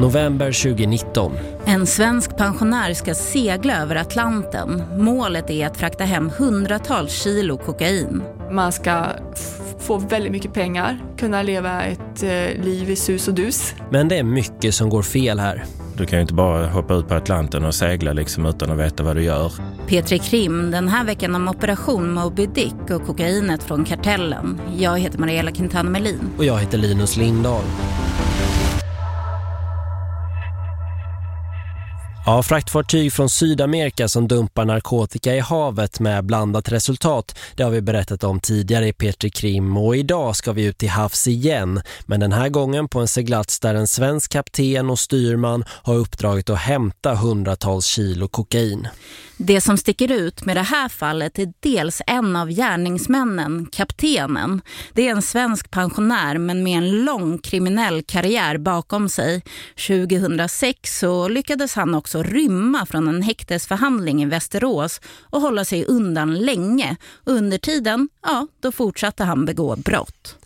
November 2019. En svensk pensionär ska segla över Atlanten. Målet är att frakta hem hundratals kilo kokain. Man ska få väldigt mycket pengar, kunna leva ett eh, liv i sus och dus. Men det är mycket som går fel här. Du kan ju inte bara hoppa ut på Atlanten och segla liksom utan att veta vad du gör. Petri Krim, den här veckan om operation Moby Dick och kokainet från kartellen. Jag heter Mariella Quintana Melin. Och jag heter Linus Lindahl. Ja, fraktfartyg från Sydamerika som dumpar narkotika i havet med blandat resultat. Det har vi berättat om tidigare i Petri Krim och idag ska vi ut till havs igen. Men den här gången på en seglats där en svensk kapten och styrman har uppdraget att hämta hundratals kilo kokain. Det som sticker ut med det här fallet är dels en av gärningsmännen, kaptenen. Det är en svensk pensionär men med en lång kriminell karriär bakom sig. 2006 så lyckades han också rymma från en häktesförhandling i Västerås och hålla sig undan länge. Under tiden, ja, då fortsatte han begå brott.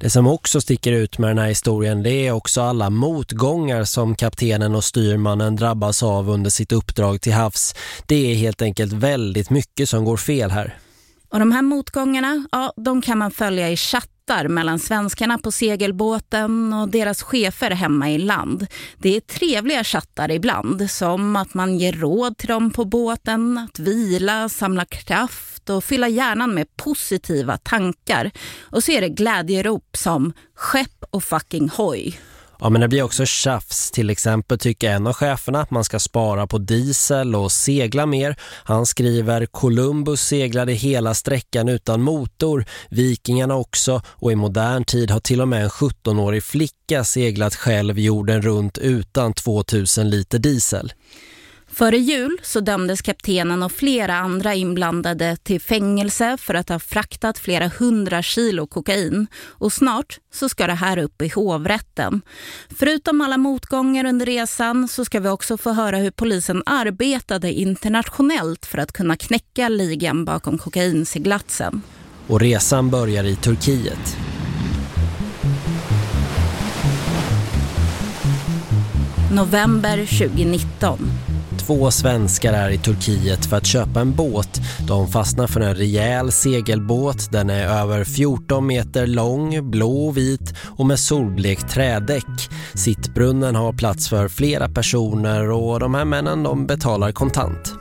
Det som också sticker ut med den här historien det är också alla motgångar som kaptenen och styrmannen drabbas av under sitt uppdrag till havs. Det är helt enkelt väldigt mycket som går fel här. Och de här motgångarna, ja, de kan man följa i chattar mellan svenskarna på segelbåten och deras chefer hemma i land. Det är trevliga chattar ibland, som att man ger råd till dem på båten, att vila, samla kraft och fylla hjärnan med positiva tankar. Och så är det glädjerop som skepp och fucking hoj. Ja men det blir också tjafs. Till exempel tycker en av cheferna att man ska spara på diesel och segla mer. Han skriver Columbus seglade hela sträckan utan motor, vikingarna också och i modern tid har till och med en 17-årig flicka seglat själv jorden runt utan 2000 liter diesel. Före jul så dömdes kaptenen och flera andra inblandade till fängelse för att ha fraktat flera hundra kilo kokain. Och snart så ska det här upp i hovrätten. Förutom alla motgångar under resan så ska vi också få höra hur polisen arbetade internationellt för att kunna knäcka ligan bakom kokainseglatsen. Och resan börjar i Turkiet. November 2019. Två svenskar är i Turkiet för att köpa en båt. De fastnar för en rejäl segelbåt. Den är över 14 meter lång, blå och vit och med solblekt trädäck. Sittbrunnen har plats för flera personer och de här männen de betalar kontant.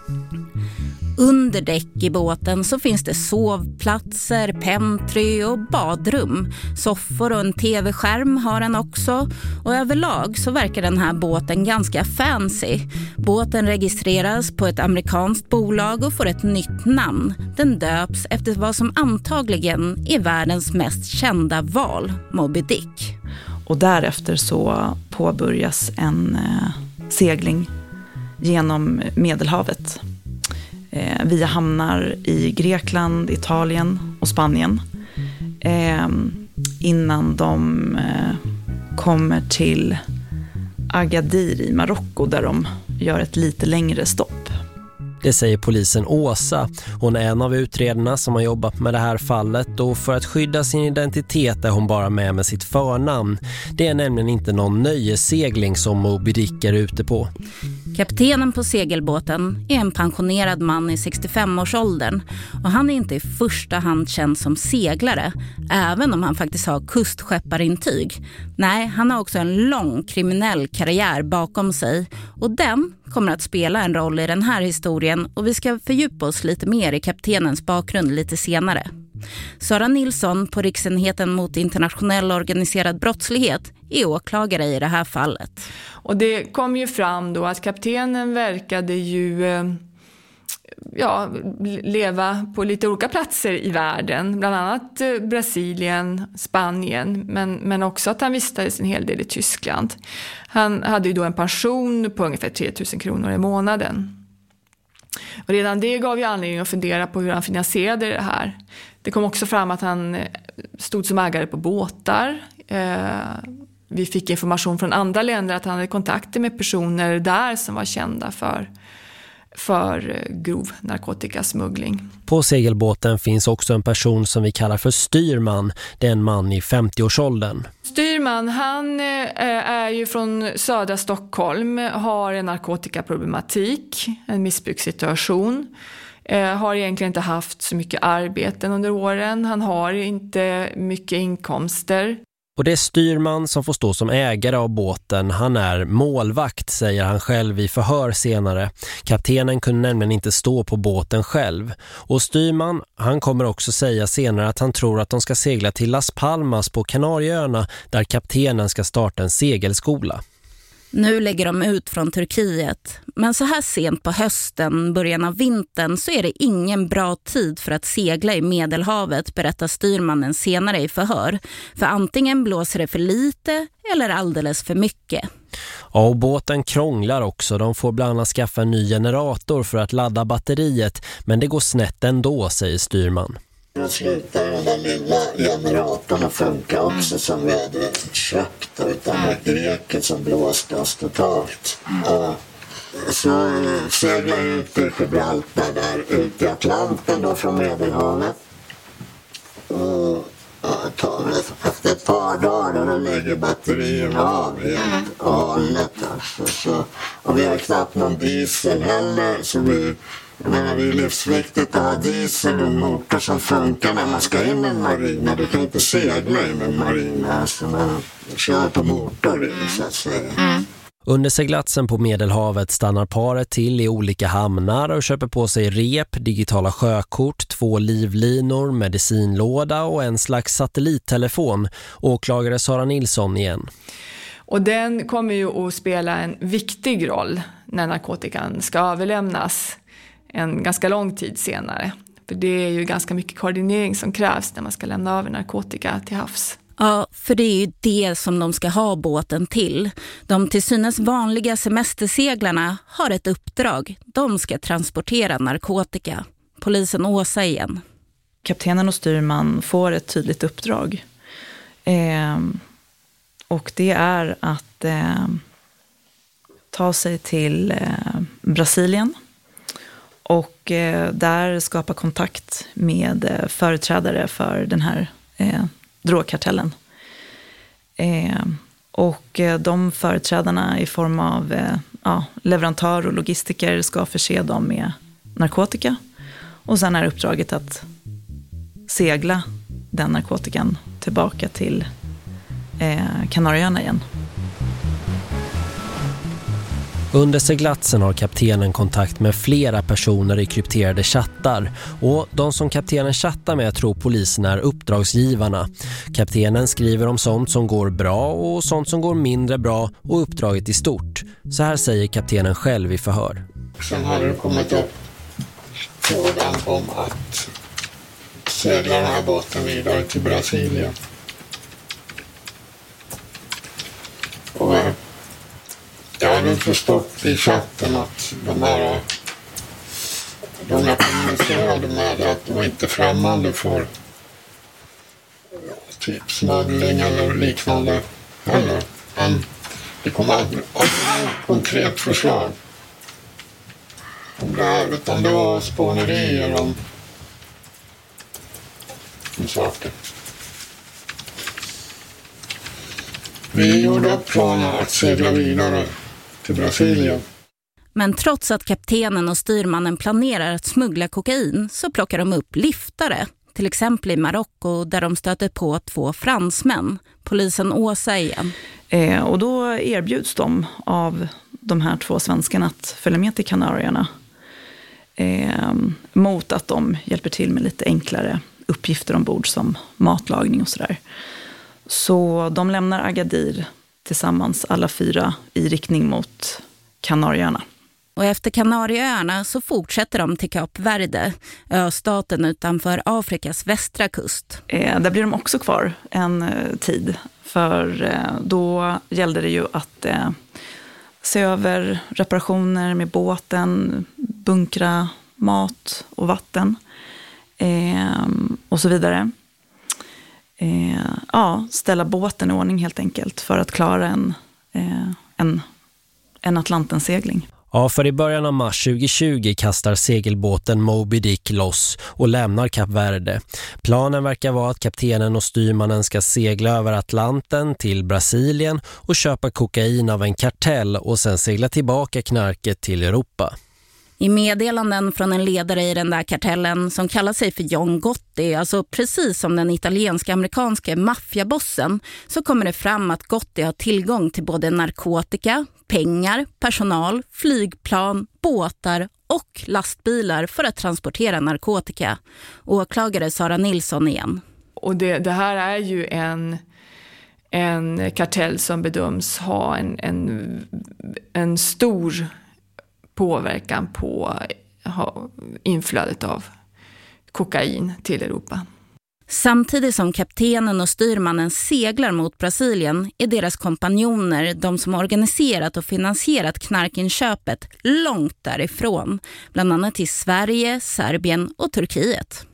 Under däck i båten så finns det sovplatser, pentry och badrum. Soffor och en tv-skärm har den också. Och överlag så verkar den här båten ganska fancy. Båten registreras på ett amerikanskt bolag och får ett nytt namn. Den döps efter vad som antagligen är världens mest kända val, Moby Dick. Och därefter så påbörjas en eh, segling genom Medelhavet eh, via hamnar i Grekland, Italien och Spanien. Eh, innan de eh, kommer till Agadir i Marocko där de gör ett lite längre stopp. Det säger polisen Åsa. Hon är en av utredarna som har jobbat med det här fallet och för att skydda sin identitet är hon bara med med sitt förnamn. Det är nämligen inte någon nöjesegling som Moby Dick är ute på. Kaptenen på segelbåten är en pensionerad man i 65-årsåldern och han är inte i första hand känd som seglare, även om han faktiskt har kustskepparintyg. Nej, han har också en lång kriminell karriär bakom sig och den kommer att spela en roll i den här historien och vi ska fördjupa oss lite mer i kaptenens bakgrund lite senare. Sara Nilsson på Riksenheten mot internationell organiserad brottslighet är åklagare i det här fallet. Och det kom ju fram då att kaptenen verkade ju eh, ja, leva på lite olika platser i världen, bland annat eh, Brasilien, Spanien, men, men också att han vistades en hel del i Tyskland. Han hade ju då en pension på ungefär 3000 kronor i månaden. Och redan det gav ju anledning att fundera på hur han finansierade det här. Det kom också fram att han eh, stod som ägare på båtar. Vi fick information från andra länder att han hade kontakter med personer där som var kända för för eh, grov narkotikasmuggling. På segelbåten finns också en person som vi kallar för styrman. Det är en man i 50-årsåldern. Styrman, han är ju från södra Stockholm, har en narkotikaproblematik, en missbrukssituation. Eh, har egentligen inte haft så mycket arbeten under åren. Han har inte mycket inkomster. Och det är styrman som får stå som ägare av båten. Han är målvakt, säger han själv i förhör senare. Kaptenen kunde nämligen inte stå på båten själv. Och styrman, han kommer också säga senare att han tror att de ska segla till Las Palmas på Kanarieöarna där kaptenen ska starta en segelskola. Nu lägger de ut från Turkiet. Men så här sent på hösten, början av vintern, så är det ingen bra tid för att segla i Medelhavet, berättar styrmannen senare i förhör. För antingen blåser det för lite eller alldeles för mycket. Ja, och båten krånglar också. De får bland annat skaffa en ny generator för att ladda batteriet. Men det går snett ändå, säger styrman. Då slutade den där lilla generatorn att funka också som vi hade köpt utan greken som blåste oss totalt. Ja. Så seglade jag ut till Gibraltar där ute i Atlanten då från Medelhavet. Och ja, efter ett par dagar då lägger batterierna av helt och hållet. Alltså, så, och vi har knappt någon diesel heller så vi jag menar, det är livsviktigt att ha diesel och motor som funkar när man ska in i en marina. Du kan inte segla in i en marina. Alltså man kör på motor så att säga. Mm. Under seglatsen på Medelhavet stannar paret till i olika hamnar och köper på sig rep, digitala sjökort, två livlinor, medicinlåda och en slags satellittelefon. Åklagare Sara Nilsson igen. Och den kommer ju att spela en viktig roll när narkotikan ska överlämnas en ganska lång tid senare. För det är ju ganska mycket koordinering som krävs när man ska lämna över narkotika till havs. Ja, för det är ju det som de ska ha båten till. De till synes vanliga semesterseglarna har ett uppdrag. De ska transportera narkotika. Polisen Åsa igen. Kaptenen och styrman får ett tydligt uppdrag. Eh, och det är att eh, ta sig till eh, Brasilien och eh, där skapa kontakt med eh, företrädare för den här eh, drogkartellen. Eh, och eh, de företrädarna i form av eh, ja, leverantör och logistiker ska förse dem med narkotika. Och sen är uppdraget att segla den narkotikan tillbaka till eh, Kanarieöarna igen. Under seglatsen har kaptenen kontakt med flera personer i krypterade chattar och de som kaptenen chattar med tror polisen är uppdragsgivarna. Kaptenen skriver om sånt som går bra och sånt som går mindre bra och uppdraget i stort. Så här säger kaptenen själv i förhör. Sen har det kommit upp frågan om att segla den här båten vidare till Brasilien. Och jag har förstått i chatten att de här de jag kommunicerade med att de inte är främmande för typ smuggling eller liknande heller. Men det kom aldrig ett konkret förslag om det här, utan det var spånerier om, om saker. Vi gjorde upp planer att segla vidare till Brasilien. Men trots att kaptenen och styrmannen planerar att smuggla kokain så plockar de upp liftare. Till exempel i Marocko där de stöter på två fransmän. Polisen Åsa igen. Eh, och då erbjuds de av de här två svenskarna att följa med till Kanarierna. Eh, mot att de hjälper till med lite enklare uppgifter ombord som matlagning och sådär. Så de lämnar Agadir tillsammans alla fyra i riktning mot Kanarieöarna. Och efter Kanarieöarna så fortsätter de till Kap Verde, östaten utanför Afrikas västra kust. Eh, där blir de också kvar en eh, tid. För eh, då gällde det ju att eh, se över reparationer med båten, bunkra mat och vatten eh, och så vidare eh, ja, ställa båten i ordning helt enkelt för att klara en, eh, en, en Atlantensegling. Ja, för i början av mars 2020 kastar segelbåten Moby Dick loss och lämnar Kap Verde. Planen verkar vara att kaptenen och styrmannen ska segla över Atlanten till Brasilien och köpa kokain av en kartell och sen segla tillbaka knarket till Europa. I meddelanden från en ledare i den där kartellen som kallar sig för John Gotti, alltså precis som den italienska-amerikanska maffiabossen, så kommer det fram att Gotti har tillgång till både narkotika, pengar, personal, flygplan, båtar och lastbilar för att transportera narkotika. Åklagare Sara Nilsson igen. Och det, det här är ju en, en kartell som bedöms ha en, en, en stor påverkan på inflödet av kokain till Europa. Samtidigt som kaptenen och styrmannen seglar mot Brasilien är deras kompanjoner, de som organiserat och finansierat knarkinköpet, långt därifrån. Bland annat i Sverige, Serbien och Turkiet.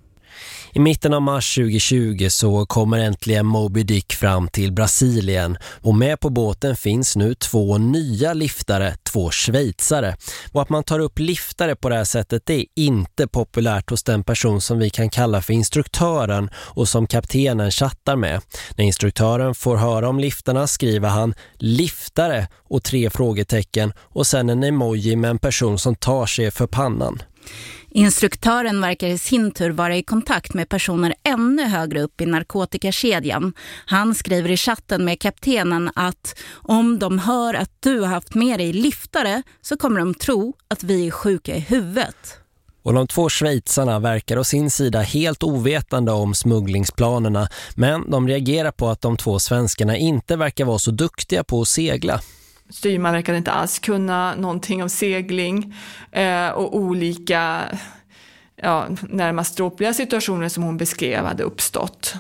I mitten av mars 2020 så kommer äntligen Moby Dick fram till Brasilien och med på båten finns nu två nya liftare, två schweizare. Och att man tar upp liftare på det här sättet det är inte populärt hos den person som vi kan kalla för instruktören och som kaptenen chattar med. När instruktören får höra om liftarna skriver han liftare och tre frågetecken och sen en emoji med en person som tar sig för pannan. Instruktören verkar i sin tur vara i kontakt med personer ännu högre upp i narkotikakedjan. Han skriver i chatten med kaptenen att om de hör att du har haft med dig liftare så kommer de tro att vi är sjuka i huvudet. Och de två schweizarna verkar å sin sida helt ovetande om smugglingsplanerna men de reagerar på att de två svenskarna inte verkar vara så duktiga på att segla. Styrman verkade inte alls kunna någonting om segling eh, och olika ja, närmast dråpliga situationer som hon beskrev hade uppstått.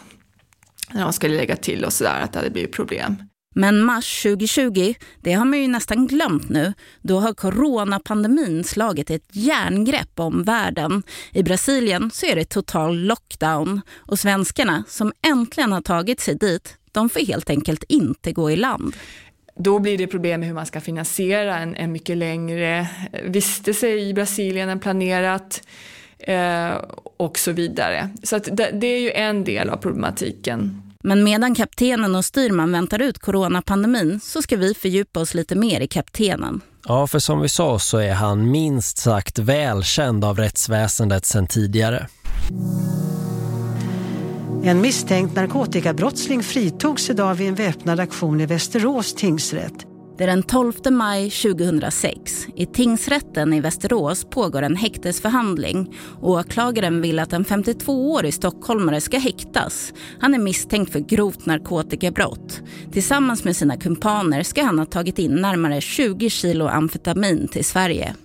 När hon skulle lägga till och sådär att det hade blivit problem. Men mars 2020, det har man ju nästan glömt nu. Då har coronapandemin slagit ett järngrepp om världen. I Brasilien så är det total lockdown och svenskarna som äntligen har tagit sig dit, de får helt enkelt inte gå i land då blir det problem med hur man ska finansiera en, en mycket längre vistelse i Brasilien än planerat eh, och så vidare. Så det, det är ju en del av problematiken. Men medan kaptenen och styrman väntar ut coronapandemin så ska vi fördjupa oss lite mer i kaptenen. Ja, för som vi sa så är han minst sagt välkänd av rättsväsendet sedan tidigare. En misstänkt narkotikabrottsling fritogs idag vid en väpnad aktion i Västerås tingsrätt. Det är den 12 maj 2006. I tingsrätten i Västerås pågår en häktesförhandling. Åklagaren vill att en 52-årig stockholmare ska häktas. Han är misstänkt för grovt narkotikabrott. Tillsammans med sina kumpaner ska han ha tagit in närmare 20 kilo amfetamin till Sverige.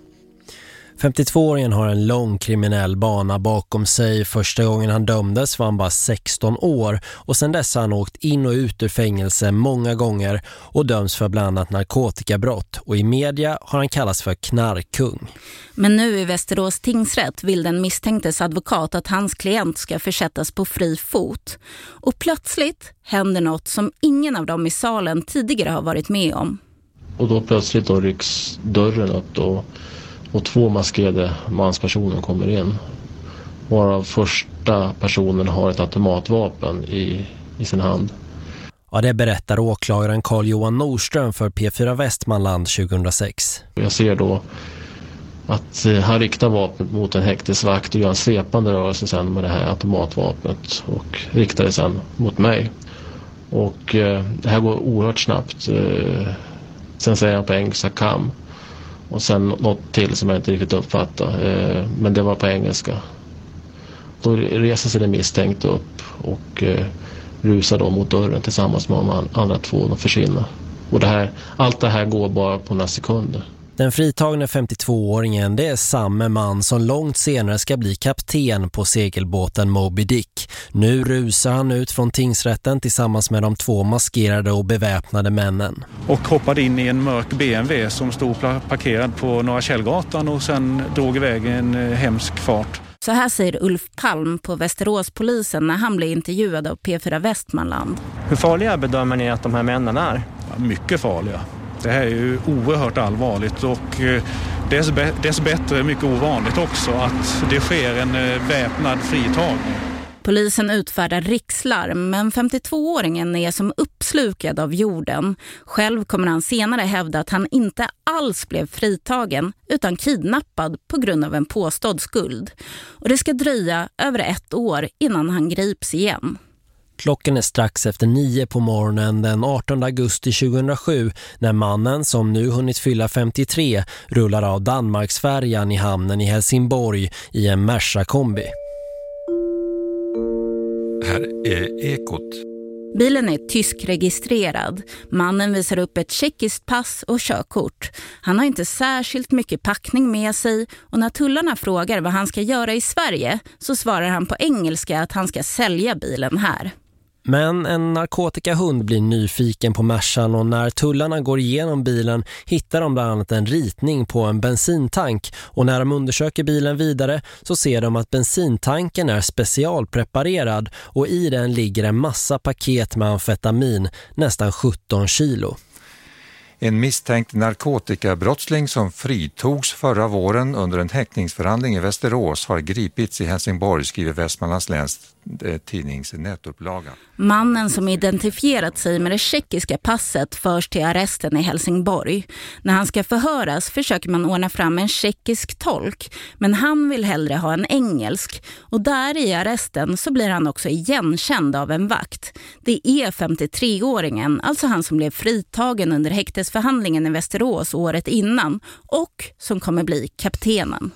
52-åringen har en lång kriminell bana bakom sig. Första gången han dömdes var han bara 16 år och sedan dess har han åkt in och ut ur fängelse många gånger och döms för bland annat narkotikabrott. Och i media har han kallats för knarkkung. Men nu i Västerås tingsrätt vill den misstänktes advokat att hans klient ska försättas på fri fot. Och plötsligt händer något som ingen av dem i salen tidigare har varit med om. Och då plötsligt då rycks dörren upp då och två maskerade manspersoner kommer in. Varav första personen har ett automatvapen i, i sin hand. Ja, det berättar åklagaren Carl-Johan Norström för P4 Västmanland 2006. Jag ser då att eh, han riktar vapnet mot en häktesvakt och gör en svepande rörelse sen med det här automatvapnet och riktar det sen mot mig. Och eh, det här går oerhört snabbt. Eh, sen säger han på engelska kam. Och sen något till som jag inte riktigt uppfattade. Eh, men det var på engelska. Då reser sig den misstänkte upp och eh, rusar då mot dörren tillsammans med de andra två och försvinner. Och det här, allt det här går bara på några sekunder. Den fritagne 52-åringen det är samma man som långt senare ska bli kapten på segelbåten Moby Dick. Nu rusar han ut från tingsrätten tillsammans med de två maskerade och beväpnade männen. Och hoppade in i en mörk BMW som stod parkerad på Norra Källgatan och sen drog iväg en eh, hemsk fart. Så här säger Ulf Palm på Västeråspolisen när han blir intervjuad av P4 Västmanland. Hur farliga bedömer ni att de här männen är? mycket farliga. Det här är ju oerhört allvarligt och eh, Dess, dess bättre, mycket ovanligt också, att det sker en eh, väpnad fritagning. Polisen utfärdar rikslarm men 52-åringen är som uppslukad av jorden. Själv kommer han senare hävda att han inte alls blev fritagen utan kidnappad på grund av en påstådd skuld. Och det ska dröja över ett år innan han grips igen. Klockan är strax efter nio på morgonen den 18 augusti 2007 när mannen som nu hunnit fylla 53 rullar av Danmarksfärjan i hamnen i Helsingborg i en Merca-kombi. Här är Ekot. Bilen är tyskregistrerad. Mannen visar upp ett tjeckiskt pass och körkort. Han har inte särskilt mycket packning med sig och när tullarna frågar vad han ska göra i Sverige så svarar han på engelska att han ska sälja bilen här. Men en narkotikahund blir nyfiken på Mercan och när tullarna går igenom bilen hittar de bland annat en ritning på en bensintank och när de undersöker bilen vidare så ser de att bensintanken är specialpreparerad och i den ligger en massa paket med amfetamin, nästan 17 kilo. En misstänkt narkotikabrottsling som fritogs förra våren under en häktningsförhandling i Västerås har gripits i Helsingborg, skriver Västmanlands läns Eh, tidnings nätupplaga. Mannen som identifierat sig med det tjeckiska passet förs till arresten i Helsingborg. När han ska förhöras försöker man ordna fram en tjeckisk tolk men han vill hellre ha en engelsk och där i arresten så blir han också igenkänd av en vakt. Det är 53-åringen, alltså han som blev fritagen under häktesförhandlingen i Västerås året innan och som kommer bli kaptenen.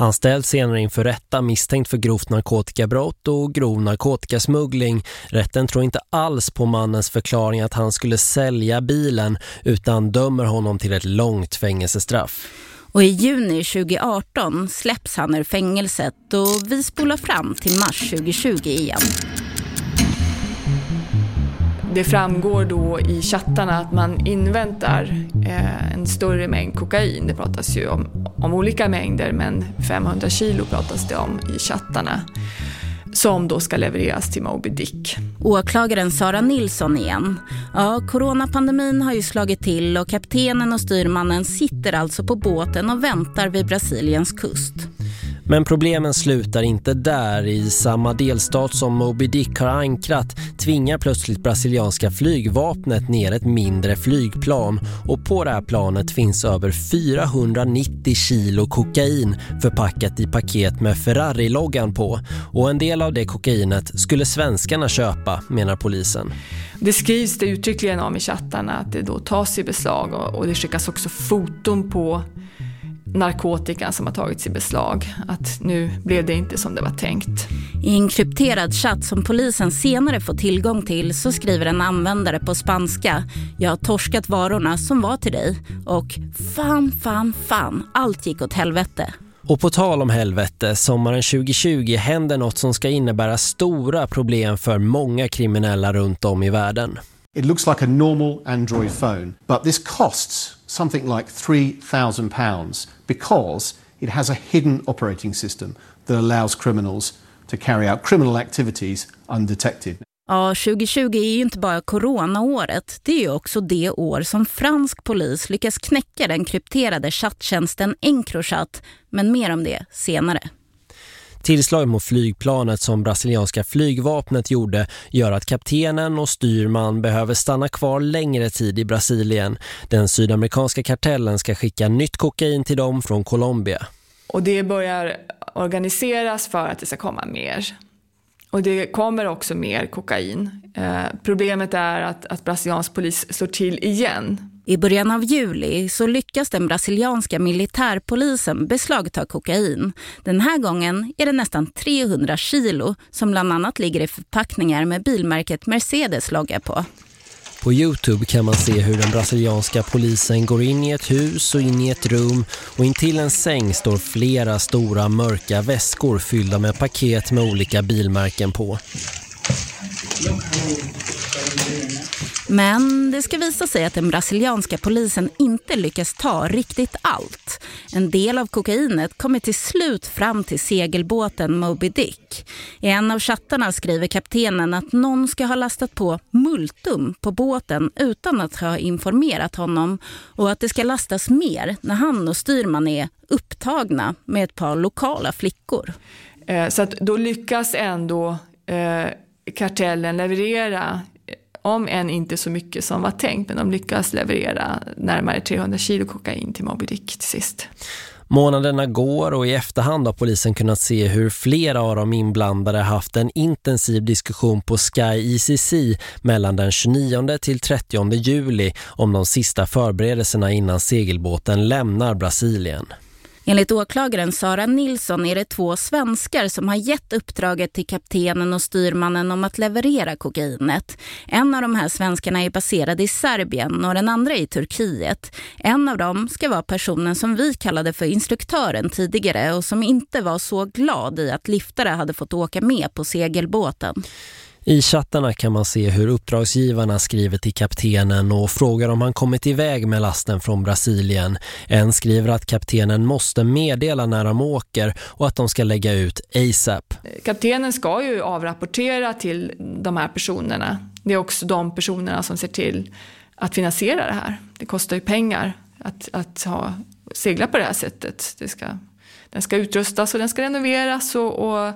Han ställs senare inför rätta misstänkt för grovt narkotikabrott och grov narkotikasmuggling. Rätten tror inte alls på mannens förklaring att han skulle sälja bilen utan dömer honom till ett långt fängelsestraff. Och i juni 2018 släpps han ur fängelset och vi spolar fram till mars 2020 igen. Det framgår då i chattarna att man inväntar eh, en större mängd kokain. Det pratas ju om, om olika mängder men 500 kilo pratas det om i chattarna som då ska levereras till Moby Dick. Åklagaren Sara Nilsson igen. Ja, coronapandemin har ju slagit till och kaptenen och styrmannen sitter alltså på båten och väntar vid Brasiliens kust. Men problemen slutar inte där. I samma delstat som Moby Dick har ankrat tvingar plötsligt brasilianska flygvapnet ner ett mindre flygplan och på det här planet finns över 490 kilo kokain förpackat i paket med Ferrari-loggan på och en del av det kokainet skulle svenskarna köpa, menar polisen. Det skrivs det uttryckligen om i chattarna att det då tas i beslag och det skickas också foton på narkotikan som har tagits i beslag. Att nu blev det inte som det var tänkt. I en krypterad chatt som polisen senare får tillgång till så skriver en användare på spanska Jag har torskat varorna som var till dig och fan, fan, fan, allt gick åt helvete. Och på tal om helvete, sommaren 2020 händer något som ska innebära stora problem för många kriminella runt om i världen. It looks like a normal Android phone, but this costs something like £3,000 because it has a hidden operating system that allows criminals to carry out criminal activities undetected. Ja, 2020 är ju inte bara coronaåret. Det är ju också det år som fransk polis lyckas knäcka den krypterade chatttjänsten Encrochat. Men mer om det senare. Tillslag mot flygplanet som brasilianska flygvapnet gjorde gör att kaptenen och styrman behöver stanna kvar längre tid i Brasilien. Den sydamerikanska kartellen ska skicka nytt kokain till dem från Colombia. Och det börjar organiseras för att det ska komma mer. Och det kommer också mer kokain. Eh, problemet är att, att brasiliansk polis slår till igen i början av juli så lyckas den brasilianska militärpolisen beslagta kokain. Den här gången är det nästan 300 kilo som bland annat ligger i förpackningar med bilmärket Mercedes logga på. På Youtube kan man se hur den brasilianska polisen går in i ett hus och in i ett rum och intill en säng står flera stora mörka väskor fyllda med paket med olika bilmärken på. Men det ska visa sig att den brasilianska polisen inte lyckas ta riktigt allt. En del av kokainet kommer till slut fram till segelbåten Moby Dick. I en av chattarna skriver kaptenen att någon ska ha lastat på multum på båten utan att ha informerat honom och att det ska lastas mer när han och styrman är upptagna med ett par lokala flickor. Eh, så att då lyckas ändå eh, kartellen leverera om än inte så mycket som var tänkt, men de lyckas leverera närmare 300 kilo kokain till Moby Dick till sist. Månaderna går och i efterhand har polisen kunnat se hur flera av de inblandade haft en intensiv diskussion på Sky ECC mellan den 29 till 30 juli om de sista förberedelserna innan segelbåten lämnar Brasilien. Enligt åklagaren Sara Nilsson är det två svenskar som har gett uppdraget till kaptenen och styrmannen om att leverera kokainet. En av de här svenskarna är baserad i Serbien och den andra i Turkiet. En av dem ska vara personen som vi kallade för instruktören tidigare och som inte var så glad i att liftare hade fått åka med på segelbåten. I chattarna kan man se hur uppdragsgivarna skriver till kaptenen och frågar om han kommit iväg med lasten från Brasilien. En skriver att kaptenen måste meddela när de åker och att de ska lägga ut ASAP. Kaptenen ska ju avrapportera till de här personerna. Det är också de personerna som ser till att finansiera det här. Det kostar ju pengar att, att ha, segla på det här sättet. Det ska, den ska utrustas och den ska renoveras och, och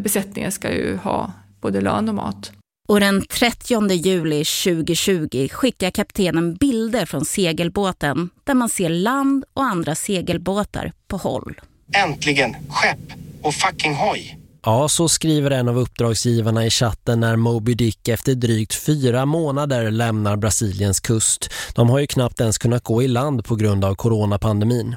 besättningen ska ju ha både lön och mat. Och den 30 juli 2020 skickar kaptenen bilder från segelbåten där man ser land och andra segelbåtar på håll. Äntligen skepp och fucking hoj! Ja, så skriver en av uppdragsgivarna i chatten när Moby Dick efter drygt fyra månader lämnar Brasiliens kust. De har ju knappt ens kunnat gå i land på grund av coronapandemin.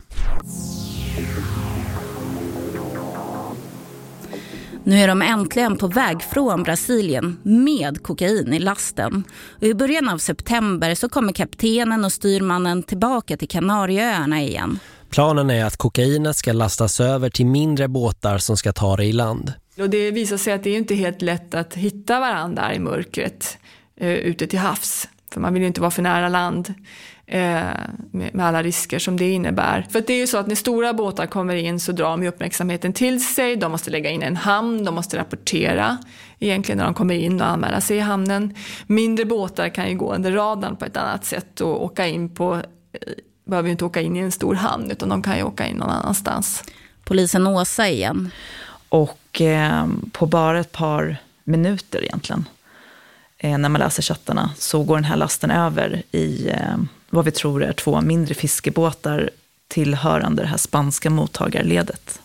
Nu är de äntligen på väg från Brasilien med kokain i lasten. Och I början av september så kommer kaptenen och styrmannen tillbaka till Kanarieöarna igen. Planen är att kokainet ska lastas över till mindre båtar som ska ta det i land. Och det visar sig att det är inte helt lätt att hitta varandra i mörkret eh, ute till havs. För man vill ju inte vara för nära land med, med, alla risker som det innebär. För det är ju så att när stora båtar kommer in så drar de uppmärksamheten till sig. De måste lägga in en hamn, de måste rapportera egentligen när de kommer in och anmäla sig i hamnen. Mindre båtar kan ju gå under radarn på ett annat sätt och åka in på, eh, behöver ju inte åka in i en stor hamn utan de kan ju åka in någon annanstans. Polisen Åsa igen. Och eh, på bara ett par minuter egentligen eh, när man läser chattarna så går den här lasten över i eh, vad vi tror är två mindre fiskebåtar tillhörande det här spanska mottagarledet.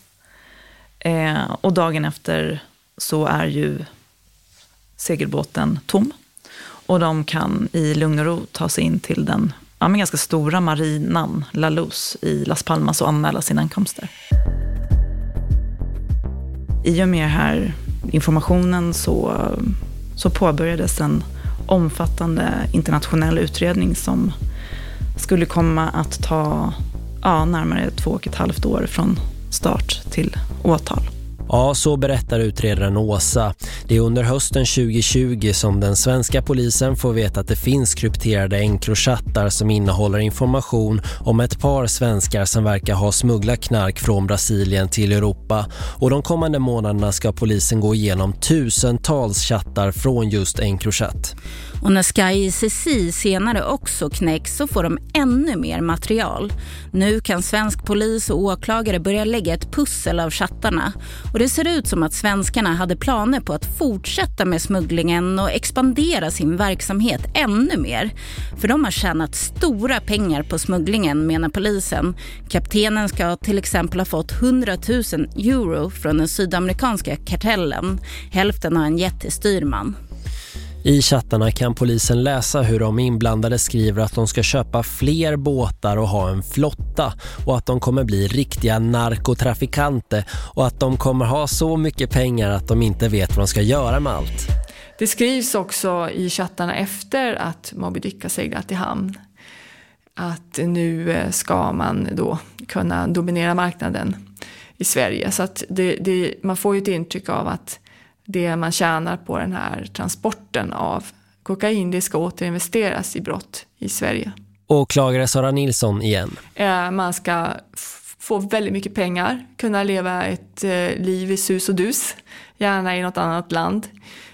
Eh, och dagen efter så är ju segelbåten tom. Och de kan i lugn och ro ta sig in till den ja, men ganska stora marinan La Luz i Las Palmas och anmäla sina ankomster. I och med den här informationen så, så påbörjades en omfattande internationell utredning som skulle komma att ta ja, närmare två och ett halvt år från start till åtal. Ja, så berättar utredaren Åsa. Det är under hösten 2020 som den svenska polisen får veta att det finns krypterade Encrochattar som innehåller information om ett par svenskar som verkar ha smugglat knark från Brasilien till Europa. Och de kommande månaderna ska polisen gå igenom tusentals chattar från just Encrochat. Och när Sky ICC senare också knäcks så får de ännu mer material. Nu kan svensk polis och åklagare börja lägga ett pussel av chattarna. Och det ser ut som att svenskarna hade planer på att fortsätta med smugglingen och expandera sin verksamhet ännu mer. För de har tjänat stora pengar på smugglingen menar polisen. Kaptenen ska till exempel ha fått 100 000 euro från den sydamerikanska kartellen. Hälften har han gett till styrman. I chattarna kan polisen läsa hur de inblandade skriver att de ska köpa fler båtar och ha en flotta och att de kommer bli riktiga narkotrafikanter och att de kommer ha så mycket pengar att de inte vet vad de ska göra med allt. Det skrivs också i chattarna efter att Moby Dick har seglat i hamn att nu eh, ska man då kunna dominera marknaden i Sverige. Så att det, det, man får ju ett intryck av att det man tjänar på den här transporten av kokain det ska återinvesteras i brott i Sverige. Åklagare Sara Nilsson igen. Eh, man ska få väldigt mycket pengar, kunna leva ett eh, liv i sus och dus, gärna i något annat land.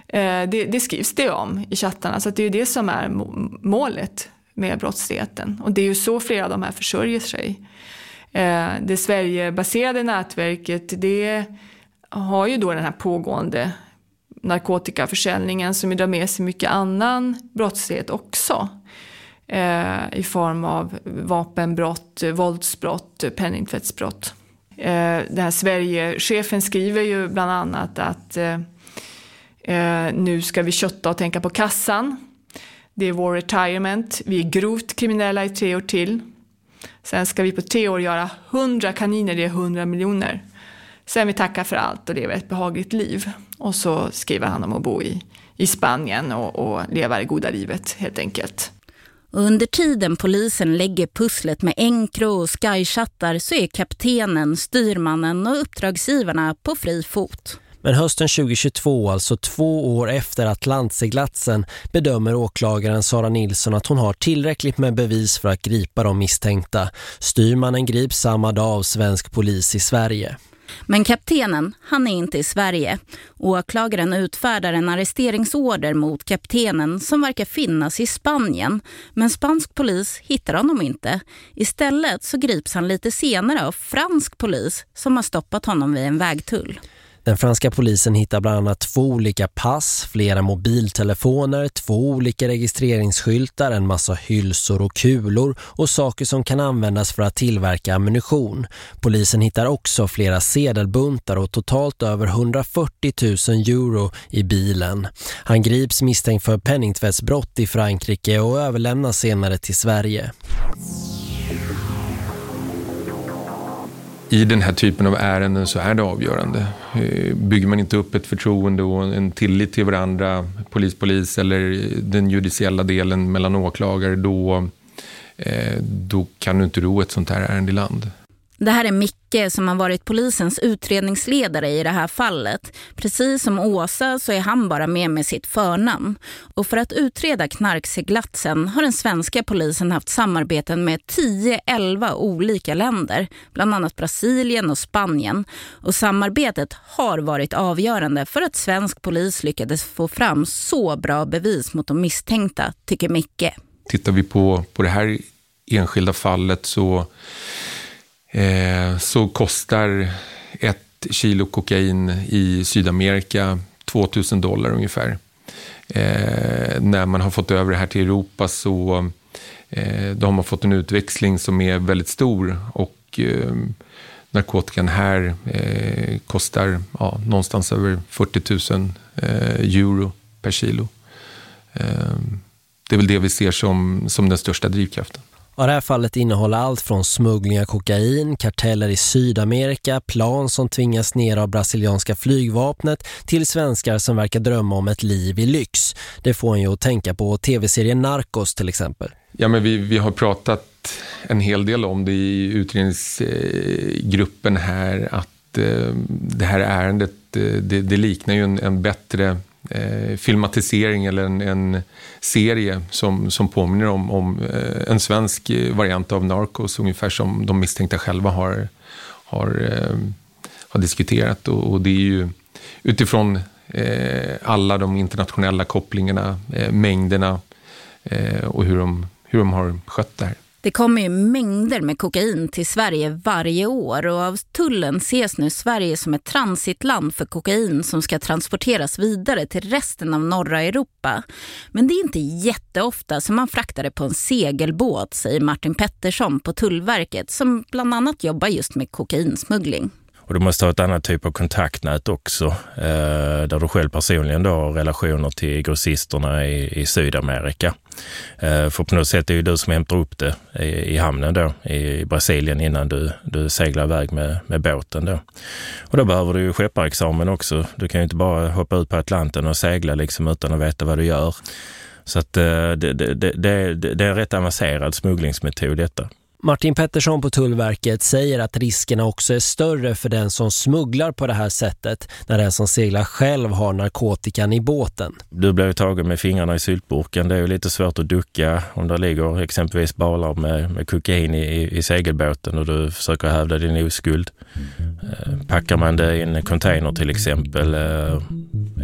Eh, det, det skrivs det om i chattarna, så det är ju det som är målet med brottsligheten. Och det är ju så flera av de här försörjer sig. Det Sverigebaserade nätverket, det har ju då den här pågående narkotikaförsäljningen som drar med sig mycket annan brottslighet också. Eh, I form av vapenbrott, våldsbrott, penningtvättsbrott. Eh, den här Sverigechefen skriver ju bland annat att eh, eh, nu ska vi kötta och tänka på kassan. Det är vår retirement. Vi är grovt kriminella i tre år till. Sen ska vi på tre år göra hundra kaniner, det är hundra miljoner. Sen vi tackar för allt och lever ett behagligt liv. Och så skriver han om att bo i, i Spanien och, och leva det goda livet helt enkelt. Under tiden polisen lägger pusslet med Encro och Skychattar så är kaptenen, styrmannen och uppdragsgivarna på fri fot. Men hösten 2022, alltså två år efter Atlantseglatsen, bedömer åklagaren Sara Nilsson att hon har tillräckligt med bevis för att gripa de misstänkta. Styrmannen grips samma dag av svensk polis i Sverige. Men kaptenen, han är inte i Sverige. Åklagaren utfärdar en arresteringsorder mot kaptenen som verkar finnas i Spanien. Men spansk polis hittar honom inte. Istället så grips han lite senare av fransk polis som har stoppat honom vid en vägtull. Den franska polisen hittar bland annat två olika pass, flera mobiltelefoner, två olika registreringsskyltar, en massa hylsor och kulor och saker som kan användas för att tillverka ammunition. Polisen hittar också flera sedelbuntar och totalt över 140 000 euro i bilen. Han grips misstänkt för penningtvättsbrott i Frankrike och överlämnas senare till Sverige. I den här typen av ärenden så är det avgörande. Eh, bygger man inte upp ett förtroende och en tillit till varandra, polis-polis eller den judiciella delen mellan åklagare, då, eh, då kan du inte ro ett sånt här ärende i land. Det här är Micke som har varit polisens utredningsledare i det här fallet. Precis som Åsa så är han bara med med sitt förnamn. Och för att utreda knarkseglatsen har den svenska polisen haft samarbeten med 10-11 olika länder, bland annat Brasilien och Spanien. Och samarbetet har varit avgörande för att svensk polis lyckades få fram så bra bevis mot de misstänkta, tycker Micke. Tittar vi på, på det här enskilda fallet så eh, så kostar ett kilo kokain i Sydamerika 2000 dollar ungefär. Eh, när man har fått över det här till Europa så eh, då har man fått en utväxling som är väldigt stor och eh, narkotikan här eh, kostar ja, någonstans över 40 000 eh, euro per kilo. Eh, det är väl det vi ser som, som den största drivkraften. Och det här fallet innehåller allt från smuggling av kokain, karteller i Sydamerika, plan som tvingas ner av brasilianska flygvapnet till svenskar som verkar drömma om ett liv i lyx. Det får en ju att tänka på tv-serien Narcos till exempel. Ja, men vi, vi har pratat en hel del om det i utredningsgruppen här att eh, det här ärendet eh, det, det liknar ju en, en bättre eh, filmatisering eller en, en, serie som, som påminner om, om eh, en svensk eh, variant av Narcos, ungefär som de misstänkta själva har, har, eh, har diskuterat. Och, och, det är ju utifrån eh, alla de internationella kopplingarna, eh, mängderna eh, och hur de, hur de har skött det här. Det kommer ju mängder med kokain till Sverige varje år och av tullen ses nu Sverige som ett transitland för kokain som ska transporteras vidare till resten av norra Europa. Men det är inte jätteofta som man fraktar det på en segelbåt, säger Martin Pettersson på Tullverket som bland annat jobbar just med kokainsmuggling. Och du måste ha ett annat typ av kontaktnät också, eh, där du själv personligen då har relationer till grossisterna i, i Sydamerika. Eh, för på något sätt är det du som hämtar upp det i, i hamnen då, i Brasilien innan du, du seglar iväg med, med båten då. Och då behöver du ju skepparexamen också. Du kan ju inte bara hoppa ut på Atlanten och segla liksom utan att veta vad du gör. Så att eh, det, det, det, det, det är en rätt avancerad smugglingsmetod detta. Martin Pettersson på Tullverket säger att riskerna också är större för den som smugglar på det här sättet när den som seglar själv har narkotikan i båten. Du blir ju tagen med fingrarna i syltburken. Det är ju lite svårt att ducka om det ligger exempelvis balar med, med kokain i, i segelbåten och du försöker hävda din oskuld. Eh, packar man det i en container till exempel eh,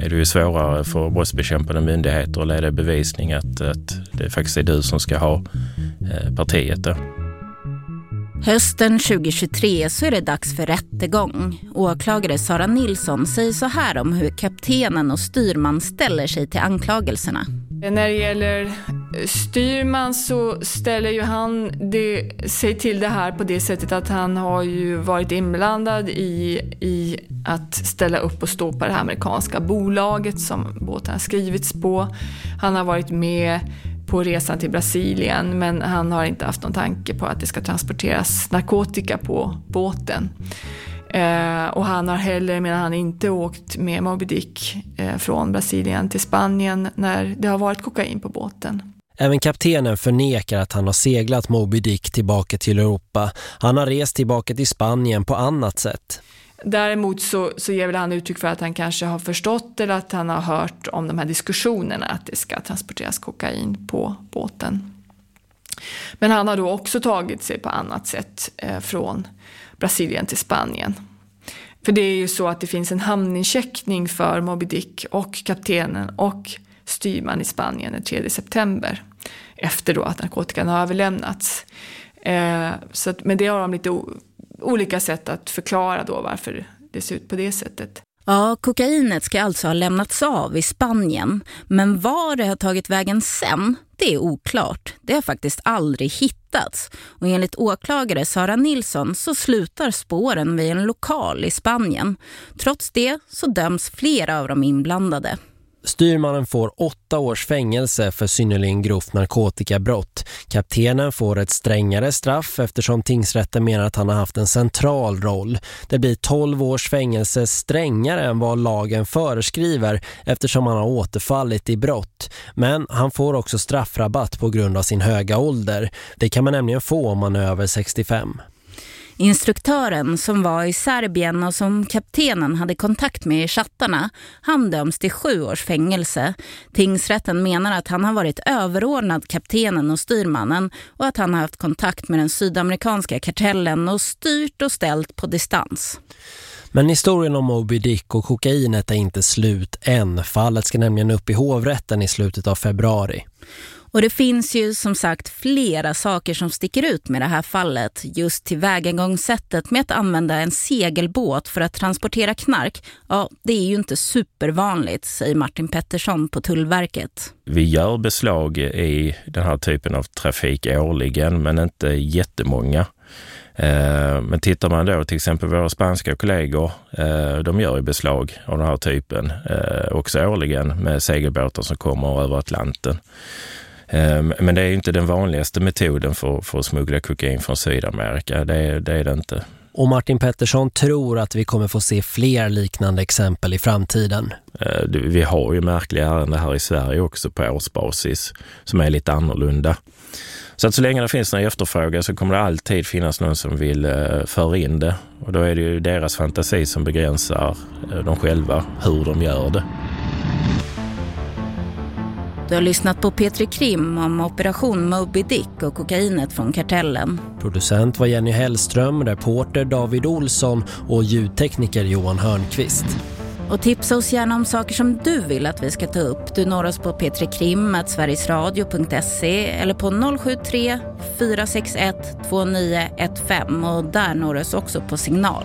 är det ju svårare för brottsbekämpande myndigheter att leda bevisning att, att det faktiskt är du som ska ha eh, partiet. Då. Hösten 2023 så är det dags för rättegång. Åklagare Sara Nilsson säger så här om hur kaptenen och styrman ställer sig till anklagelserna. När det gäller styrman så ställer ju han det, sig till det här på det sättet att han har ju varit inblandad i, i att ställa upp och stå på det här amerikanska bolaget som båten har skrivits på. Han har varit med på resan till Brasilien men han har inte haft någon tanke på att det ska transporteras narkotika på båten. Eh, och han har heller, menar han, inte åkt med Moby Dick eh, från Brasilien till Spanien när det har varit kokain på båten. Även kaptenen förnekar att han har seglat Moby Dick tillbaka till Europa. Han har rest tillbaka till Spanien på annat sätt. Däremot så, så ger väl han uttryck för att han kanske har förstått eller att han har hört om de här diskussionerna att det ska transporteras kokain på båten. Men han har då också tagit sig på annat sätt eh, från Brasilien till Spanien. För det är ju så att det finns en hamnincheckning för Moby Dick och kaptenen och styrman i Spanien den 3 september. Efter då att narkotikan har överlämnats. Eh, så att, men det har de lite olika sätt att förklara då varför det ser ut på det sättet. Ja, kokainet ska alltså ha lämnats av i Spanien. Men var det har tagit vägen sen, det är oklart. Det har faktiskt aldrig hittats. Och enligt åklagare Sara Nilsson så slutar spåren vid en lokal i Spanien. Trots det så döms flera av de inblandade. Styrmannen får åtta års fängelse för synnerligen grovt narkotikabrott. Kaptenen får ett strängare straff eftersom tingsrätten menar att han har haft en central roll. Det blir 12 års fängelse strängare än vad lagen föreskriver eftersom han har återfallit i brott. Men han får också straffrabatt på grund av sin höga ålder. Det kan man nämligen få om man är över 65. Instruktören som var i Serbien och som kaptenen hade kontakt med i chattarna, han döms till sju års fängelse. Tingsrätten menar att han har varit överordnad kaptenen och styrmannen och att han har haft kontakt med den sydamerikanska kartellen och styrt och ställt på distans. Men historien om Moby Dick och kokainet är inte slut än. Fallet ska nämligen upp i hovrätten i slutet av februari. Och det finns ju som sagt flera saker som sticker ut med det här fallet. Just tillvägagångssättet med att använda en segelbåt för att transportera knark. Ja, det är ju inte supervanligt, säger Martin Pettersson på Tullverket. Vi gör beslag i den här typen av trafik årligen, men inte jättemånga. Eh, men tittar man då till exempel våra spanska kollegor, eh, de gör ju beslag av den här typen eh, också årligen med segelbåtar som kommer över Atlanten. Ehm, men det är inte den vanligaste metoden för, för att smuggla kokain från Sydamerika. Det, det är det inte. Och Martin Pettersson tror att vi kommer få se fler liknande exempel i framtiden. Ehm, vi har ju märkliga ärenden här i Sverige också på årsbasis som är lite annorlunda. Så att så länge det finns någon efterfrågan så kommer det alltid finnas någon som vill uh, föra in det. Och då är det ju deras fantasi som begränsar uh, dem själva hur de gör det. Du har lyssnat på Petri Krim om Operation Moby Dick och kokainet från kartellen. Producent var Jenny Hellström, reporter David Olsson och ljudtekniker Johan Hörnqvist. Och tipsa oss gärna om saker som du vill att vi ska ta upp. Du når oss på p3krim.sverigesradio.se eller på 073 461 2915 och där når oss också på signal.